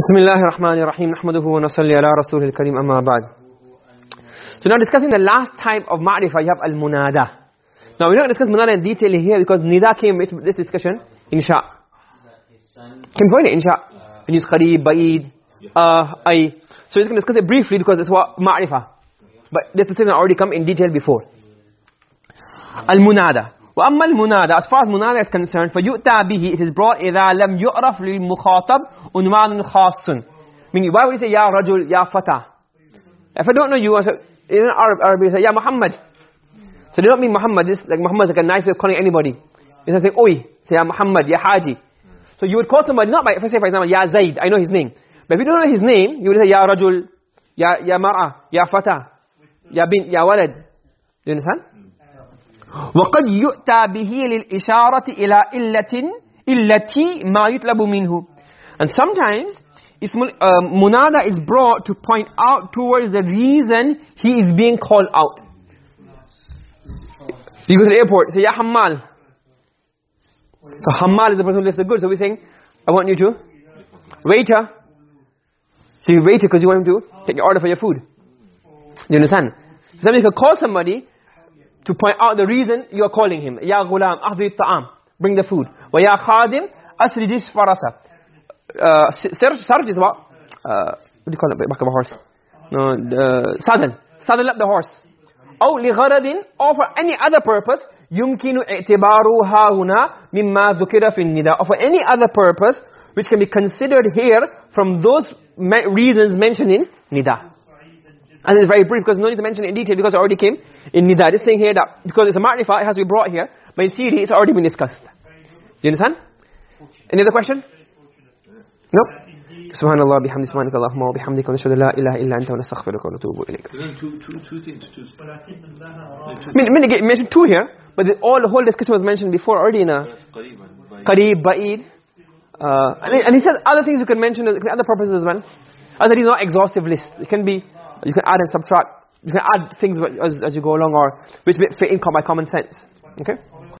بسم الله الرحمن الرحيم نحمده ونصلي على رسوله الكريم أما بعد So now discussing the last type of ma'rifah, you have al-munada. Now we're not going to discuss munada in detail here because nida came with this discussion, insha. Came point it, insha. We use qareeb, ba'id, uh, ay. So we're just going to discuss it briefly because it's what ma'rifah. But this discussion already come in detail before. Al-munada. وأما المنادى as far as munada is concerned فيؤتى به it is brought إذا لم يعرف للمخاطب عنوان خاص meaning why would you say يا رجل يا فتى if I don't know you I say in Arab Arabic say يا Muhammad so they don't mean Muhammad this like Muhammad is like a nice way of calling anybody it's like saying oi say يا Muhammad يا Haji so you would call somebody not by if I say for example يا Zaid I know his name but if you don't know his name you would say يا رجل يا يا مرأة يا فتى يا بنت يا ولد do you understand وقد يؤتى به للإشارة إلى إلة إلتي ما يطلب منه and sometimes اسم uh, munada is brought to point out towards the reason he is being called out you go to the airport say ya hammal so hammal is the person who lifts the goods so we're saying I want you to waiter so you waiter because you want him to take your order for your food you understand somebody can call somebody to point out the reason you are calling him ya ghulam ahdi ta'am bring the food wa ya khadim asrijis farasa uh sarj is what uh what do you call it back of a horse no uh, saddle saddle up the horse أو لغرض or for any other purpose يمكن اعتبارها هنا مما ذكر في النداء or for any other purpose which can be considered here from those reasons mentioned in nida And it's very brief because no need to mention it in detail because it already came in Nida. Just saying here that because it's a ma'rifah, it has to be brought here. But in theory, it's already been discussed. Do you understand? Any other question? No? Subhanallah, bihamdi, subhanakallahumma wa bihamdika, nashadu la ilaha illa anta wa nastaghfiruka wa natubu ilayk. Two, two, two things. Two. I mentioned two here, but the, all, the whole discussion was mentioned before already in a... Qareeb, Ba'id. Uh, and, and he said other things you can mention, other purposes as well. As it is not exhaustive list. It can be you can add and subtract. You can add things as, as you go along or which fit in by common sense. Okay